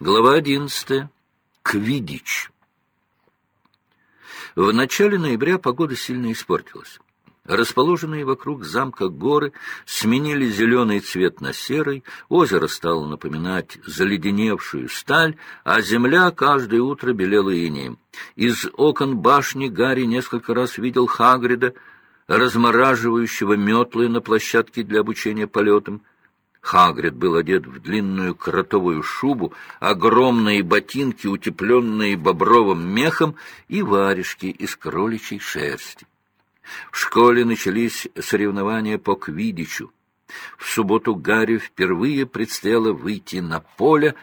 Глава одиннадцатая. Квидич. В начале ноября погода сильно испортилась. Расположенные вокруг замка горы сменили зеленый цвет на серый, озеро стало напоминать заледеневшую сталь, а земля каждое утро белела инеем. Из окон башни Гарри несколько раз видел Хагрида, размораживающего метлы на площадке для обучения полетам. Хагрид был одет в длинную кротовую шубу, огромные ботинки, утепленные бобровым мехом, и варежки из кроличьей шерсти. В школе начались соревнования по квидичу. В субботу Гарри впервые предстояло выйти на поле.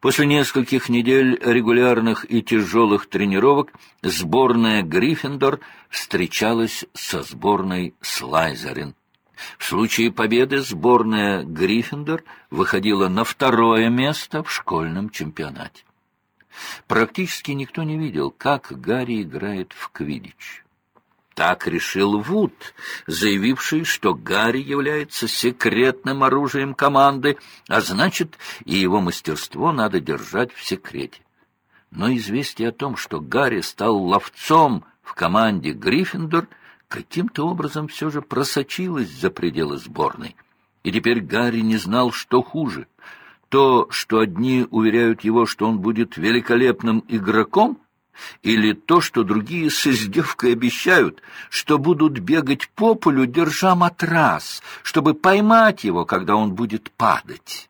После нескольких недель регулярных и тяжелых тренировок сборная Гриффиндор встречалась со сборной Слайзерин. В случае победы сборная Гриффиндор выходила на второе место в школьном чемпионате. Практически никто не видел, как Гарри играет в квиддич. Так решил Вуд, заявивший, что Гарри является секретным оружием команды, а значит, и его мастерство надо держать в секрете. Но известие о том, что Гарри стал ловцом в команде Гриффиндор, каким-то образом все же просочилось за пределы сборной. И теперь Гарри не знал, что хуже. То, что одни уверяют его, что он будет великолепным игроком, или то, что другие с издевкой обещают, что будут бегать по полю, держа матрас, чтобы поймать его, когда он будет падать.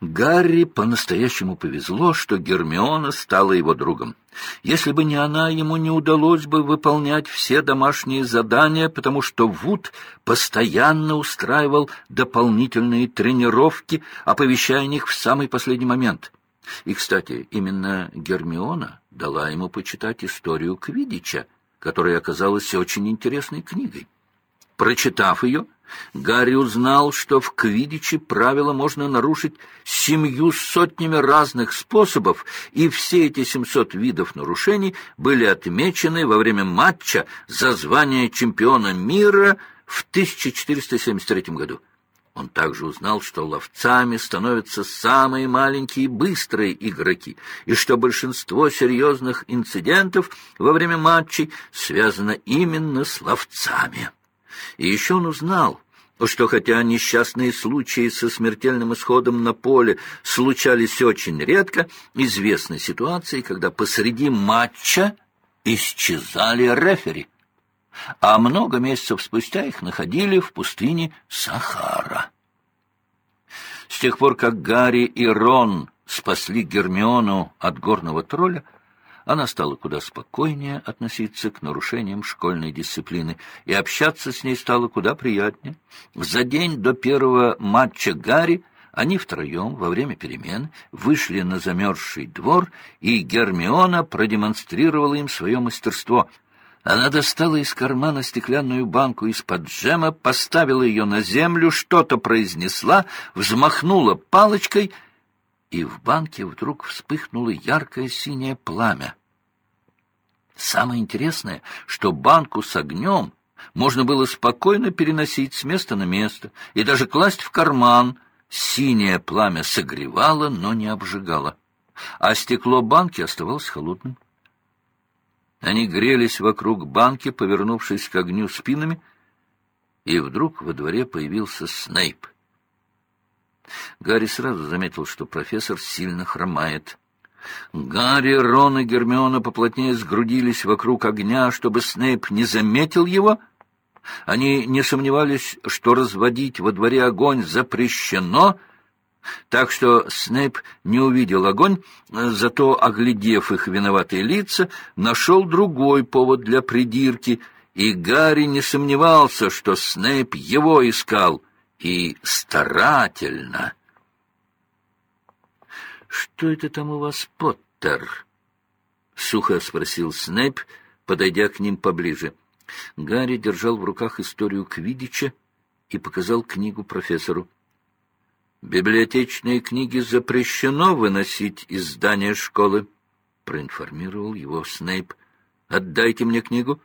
Гарри по-настоящему повезло, что Гермиона стала его другом. Если бы не она, ему не удалось бы выполнять все домашние задания, потому что Вуд постоянно устраивал дополнительные тренировки, оповещая о них в самый последний момент. И, кстати, именно Гермиона дала ему почитать историю Квидича, которая оказалась очень интересной книгой. Прочитав ее, Гарри узнал, что в Квидиче правила можно нарушить семью сотнями разных способов, и все эти семьсот видов нарушений были отмечены во время матча за звание чемпиона мира в 1473 году. Он также узнал, что ловцами становятся самые маленькие и быстрые игроки, и что большинство серьезных инцидентов во время матчей связано именно с ловцами. И еще он узнал, что хотя несчастные случаи со смертельным исходом на поле случались очень редко, известны ситуации, когда посреди матча исчезали рефери а много месяцев спустя их находили в пустыне Сахара. С тех пор, как Гарри и Рон спасли Гермиону от горного тролля, она стала куда спокойнее относиться к нарушениям школьной дисциплины, и общаться с ней стало куда приятнее. За день до первого матча Гарри они втроем во время перемен вышли на замерзший двор, и Гермиона продемонстрировала им свое мастерство — она достала из кармана стеклянную банку из-под джема, поставила ее на землю, что-то произнесла, взмахнула палочкой, и в банке вдруг вспыхнуло яркое синее пламя. Самое интересное, что банку с огнем можно было спокойно переносить с места на место и даже класть в карман. Синее пламя согревало, но не обжигало, а стекло банки оставалось холодным. Они грелись вокруг банки, повернувшись к огню спинами, и вдруг во дворе появился Снейп. Гарри сразу заметил, что профессор сильно хромает. Гарри, Рон и Гермиона поплотнее сгрудились вокруг огня, чтобы Снейп не заметил его. Они не сомневались, что разводить во дворе огонь запрещено, так что Снейп не увидел огонь, зато, оглядев их виноватые лица, нашел другой повод для придирки, и Гарри не сомневался, что Снейп его искал, и старательно. — Что это там у вас, Поттер? — сухо спросил Снейп, подойдя к ним поближе. Гарри держал в руках историю Квидича и показал книгу профессору. «Библиотечные книги запрещено выносить из здания школы», — проинформировал его Снейп. «Отдайте мне книгу.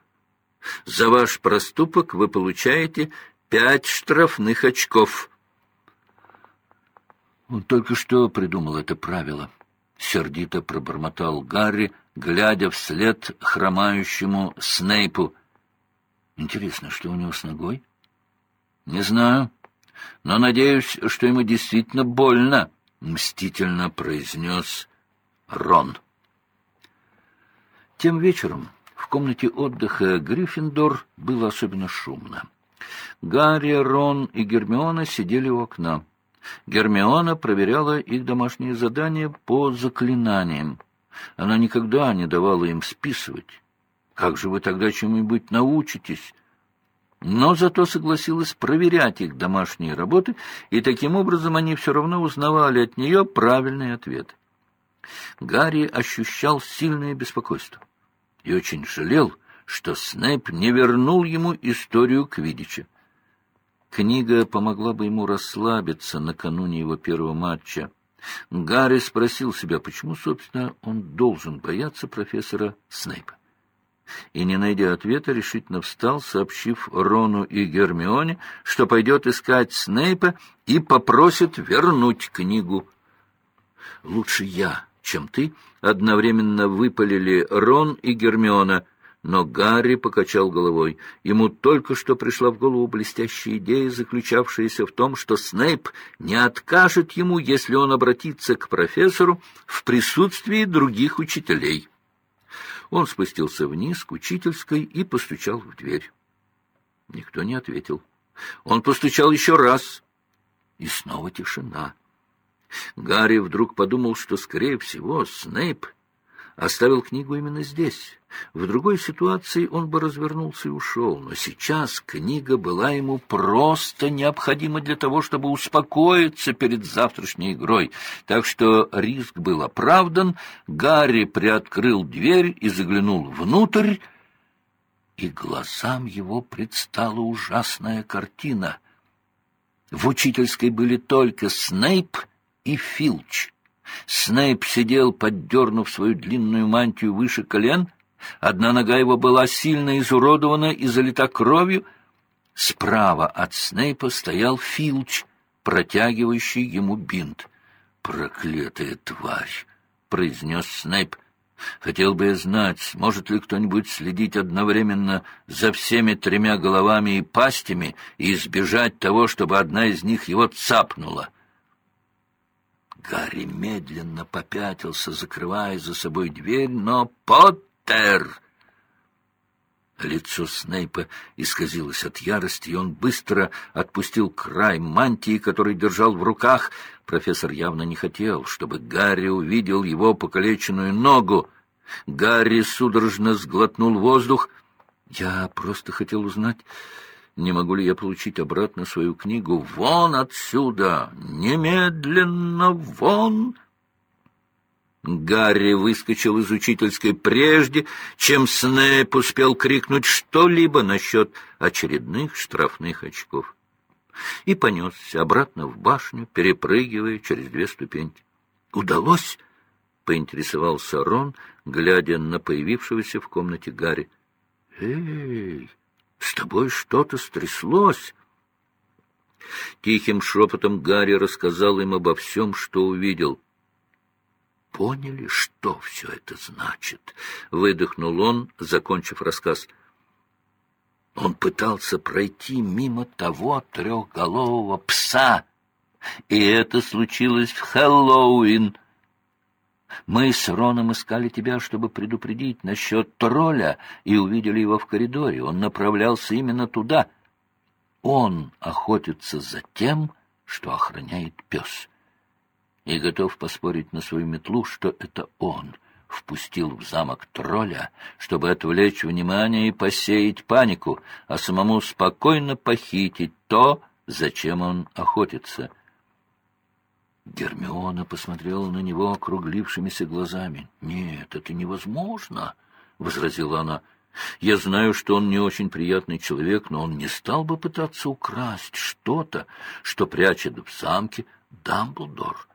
За ваш проступок вы получаете пять штрафных очков». Только что придумал это правило. Сердито пробормотал Гарри, глядя вслед хромающему Снейпу. Интересно, что у него с ногой? Не знаю, но надеюсь, что ему действительно больно, мстительно произнес Рон. Тем вечером в комнате отдыха Гриффиндор было особенно шумно. Гарри, Рон и Гермиона сидели у окна. Гермиона проверяла их домашние задания по заклинаниям. Она никогда не давала им списывать. Как же вы тогда чему-нибудь научитесь? Но зато согласилась проверять их домашние работы, и таким образом они все равно узнавали от нее правильные ответы. Гарри ощущал сильное беспокойство и очень жалел, что Снейп не вернул ему историю Квидича. Книга помогла бы ему расслабиться накануне его первого матча. Гарри спросил себя, почему, собственно, он должен бояться профессора Снейпа. И, не найдя ответа, решительно встал, сообщив Рону и Гермионе, что пойдет искать Снейпа и попросит вернуть книгу. «Лучше я, чем ты», — одновременно выпалили Рон и Гермиона — но Гарри покачал головой. Ему только что пришла в голову блестящая идея, заключавшаяся в том, что Снейп не откажет ему, если он обратится к профессору в присутствии других учителей. Он спустился вниз к учительской и постучал в дверь. Никто не ответил. Он постучал еще раз, и снова тишина. Гарри вдруг подумал, что, скорее всего, Снейп оставил книгу именно здесь. В другой ситуации он бы развернулся и ушел, но сейчас книга была ему просто необходима для того, чтобы успокоиться перед завтрашней игрой. Так что риск был оправдан. Гарри приоткрыл дверь и заглянул внутрь, и глазам его предстала ужасная картина. В учительской были только Снейп и Филч. Снейп сидел, поддернув свою длинную мантию выше колен. Одна нога его была сильно изуродована и залита кровью. Справа от Снейпа стоял Филч, протягивающий ему бинт. «Проклятая тварь!» — произнес Снейп. «Хотел бы я знать, может ли кто-нибудь следить одновременно за всеми тремя головами и пастями и избежать того, чтобы одна из них его цапнула». Гарри медленно попятился, закрывая за собой дверь, но Поттер... Лицо Снейпа исказилось от ярости, и он быстро отпустил край мантии, который держал в руках. Профессор явно не хотел, чтобы Гарри увидел его покалеченную ногу. Гарри судорожно сглотнул воздух. «Я просто хотел узнать, не могу ли я получить обратно свою книгу? Вон отсюда! Немедленно вон!» Гарри выскочил из учительской прежде, чем Снэп успел крикнуть что-либо насчет очередных штрафных очков. И понесся обратно в башню, перепрыгивая через две ступеньки. «Удалось?» — поинтересовался Рон, глядя на появившегося в комнате Гарри. «Эй!» С тобой что-то стряслось. Тихим шепотом Гарри рассказал им обо всем, что увидел. «Поняли, что все это значит?» — выдохнул он, закончив рассказ. Он пытался пройти мимо того трехголового пса, и это случилось в Хэллоуин — мы с Роном искали тебя, чтобы предупредить насчет тролля, и увидели его в коридоре. Он направлялся именно туда. Он охотится за тем, что охраняет пес. И готов поспорить на свою метлу, что это он впустил в замок тролля, чтобы отвлечь внимание и посеять панику, а самому спокойно похитить то, зачем он охотится — Гермиона посмотрела на него округлившимися глазами. «Нет, это невозможно», — возразила она. «Я знаю, что он не очень приятный человек, но он не стал бы пытаться украсть что-то, что прячет в замке Дамблдор.